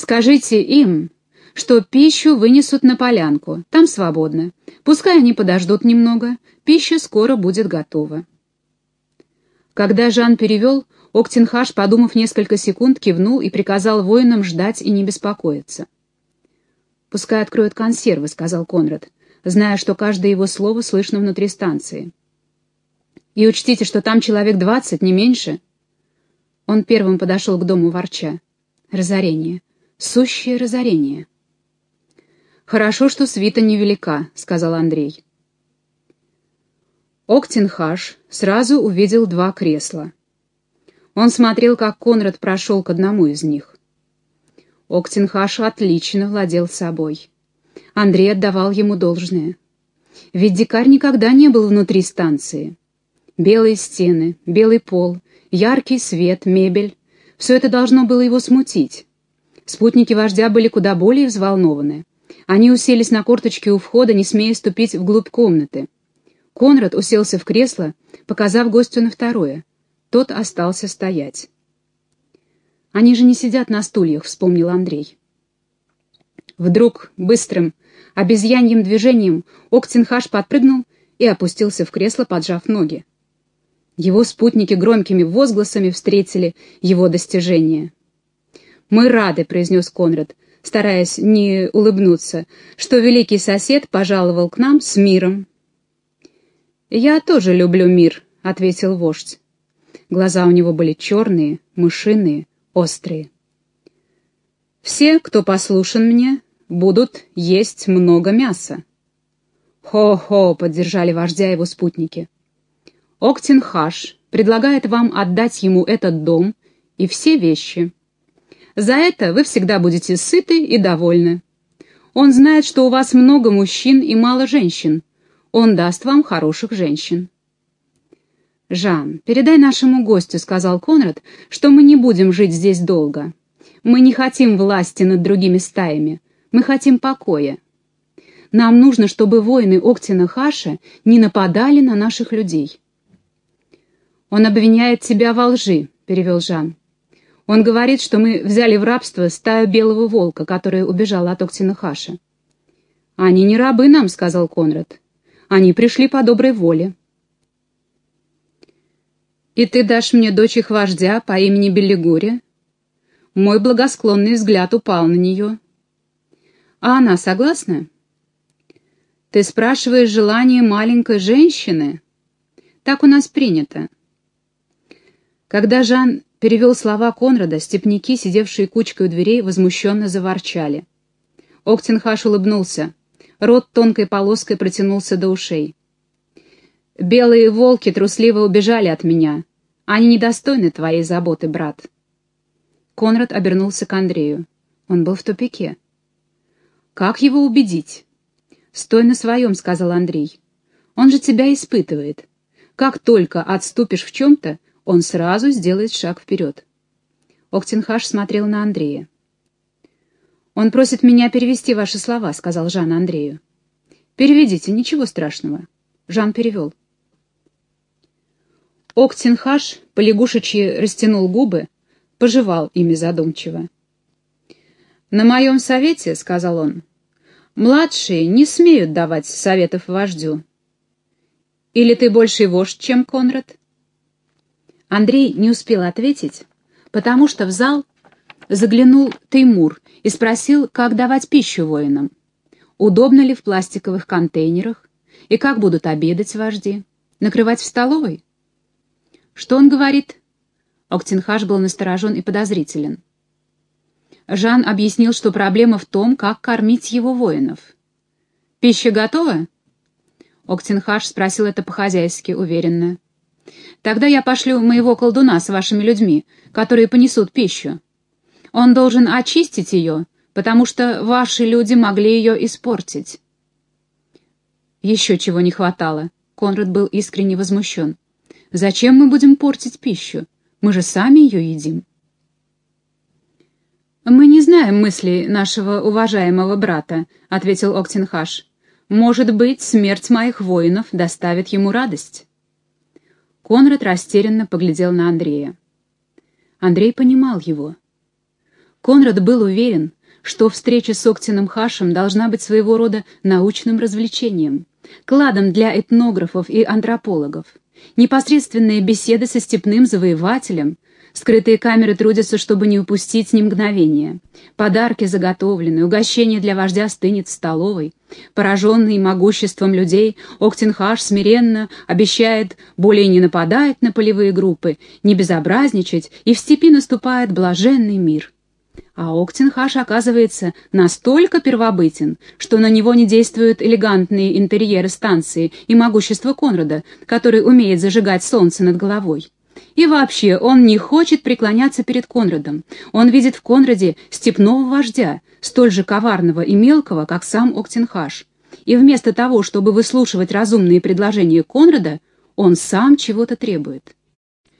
Скажите им, что пищу вынесут на полянку, там свободно. Пускай они подождут немного, пища скоро будет готова. Когда Жан перевел, Октенхаш, подумав несколько секунд, кивнул и приказал воинам ждать и не беспокоиться. «Пускай откроют консервы», — сказал Конрад, зная, что каждое его слово слышно внутри станции. «И учтите, что там человек двадцать, не меньше». Он первым подошел к дому ворча. «Разорение. Сущее разорение». «Хорошо, что свита невелика», — сказал Андрей. Октенхаш сразу увидел два кресла. Он смотрел, как Конрад прошел к одному из них. Октенхаш отлично владел собой. Андрей отдавал ему должное. Ведь дикарь никогда не был внутри станции. Белые стены, белый пол, яркий свет, мебель — все это должно было его смутить. Спутники вождя были куда более взволнованы. Они уселись на корточки у входа, не смея ступить вглубь комнаты. Конрад уселся в кресло, показав гостю на второе. Тот остался стоять. «Они же не сидят на стульях», — вспомнил Андрей. Вдруг, быстрым, обезьяньим движением, Октенхаш подпрыгнул и опустился в кресло, поджав ноги. Его спутники громкими возгласами встретили его достижение. «Мы рады», — произнес Конрад, стараясь не улыбнуться, что великий сосед пожаловал к нам с миром. «Я тоже люблю мир», — ответил вождь. Глаза у него были черные, мышиные, острые. «Все, кто послушен мне, будут есть много мяса». «Хо-хо!» — поддержали вождя его спутники. «Октинхаш предлагает вам отдать ему этот дом и все вещи». За это вы всегда будете сыты и довольны. Он знает, что у вас много мужчин и мало женщин. Он даст вам хороших женщин. «Жан, передай нашему гостю», — сказал Конрад, — «что мы не будем жить здесь долго. Мы не хотим власти над другими стаями. Мы хотим покоя. Нам нужно, чтобы воины Октина Хаша не нападали на наших людей». «Он обвиняет тебя во лжи», — перевел Жан. Он говорит, что мы взяли в рабство стаю белого волка, которая убежала от Октинахаша. «Они не рабы нам», — сказал Конрад. «Они пришли по доброй воле». «И ты дашь мне дочь их вождя по имени Беллигурия?» Мой благосклонный взгляд упал на нее. «А она согласна?» «Ты спрашиваешь желание маленькой женщины?» «Так у нас принято». Когда Жан перевел слова Конрада, степняки, сидевшие кучкой у дверей, возмущенно заворчали. Октенхаш улыбнулся. Рот тонкой полоской протянулся до ушей. «Белые волки трусливо убежали от меня. Они недостойны твоей заботы, брат». Конрад обернулся к Андрею. Он был в тупике. «Как его убедить?» «Стой на своем», — сказал Андрей. «Он же тебя испытывает. Как только отступишь в чем-то, он сразу сделает шаг вперед. Октенхаш смотрел на Андрея. «Он просит меня перевести ваши слова», — сказал Жан Андрею. «Переведите, ничего страшного». Жан перевел. Октенхаш полягушечьи растянул губы, пожевал ими задумчиво. «На моем совете, — сказал он, — младшие не смеют давать советов вождю. Или ты больший вождь, чем Конрад?» Андрей не успел ответить, потому что в зал заглянул Теймур и спросил, как давать пищу воинам. Удобно ли в пластиковых контейнерах и как будут обедать вожди? Накрывать в столовой? Что он говорит? Октенхаш был насторожен и подозрителен. Жан объяснил, что проблема в том, как кормить его воинов. «Пища готова?» Октенхаш спросил это по-хозяйски, уверенно. Тогда я пошлю моего колдуна с вашими людьми, которые понесут пищу. Он должен очистить ее, потому что ваши люди могли ее испортить». Еще чего не хватало. Конрад был искренне возмущен. «Зачем мы будем портить пищу? Мы же сами ее едим». «Мы не знаем мыслей нашего уважаемого брата», — ответил Октенхаш. «Может быть, смерть моих воинов доставит ему радость». Конрад растерянно поглядел на Андрея. Андрей понимал его. Конрад был уверен, что встреча с Октином Хашем должна быть своего рода научным развлечением, кладом для этнографов и антропологов. Непосредственные беседы со степным завоевателем, скрытые камеры трудятся, чтобы не упустить ни мгновения. Подарки заготовлены, угощение для вождя стынет в столовой. Пораженный могуществом людей, Октенхаш смиренно обещает более не нападать на полевые группы, не безобразничать, и в степи наступает блаженный мир. А Октенхаш оказывается настолько первобытен, что на него не действуют элегантные интерьеры станции и могущество Конрада, который умеет зажигать солнце над головой. И вообще, он не хочет преклоняться перед Конрадом. Он видит в Конраде степного вождя, столь же коварного и мелкого, как сам Октенхаш. И вместо того, чтобы выслушивать разумные предложения Конрада, он сам чего-то требует.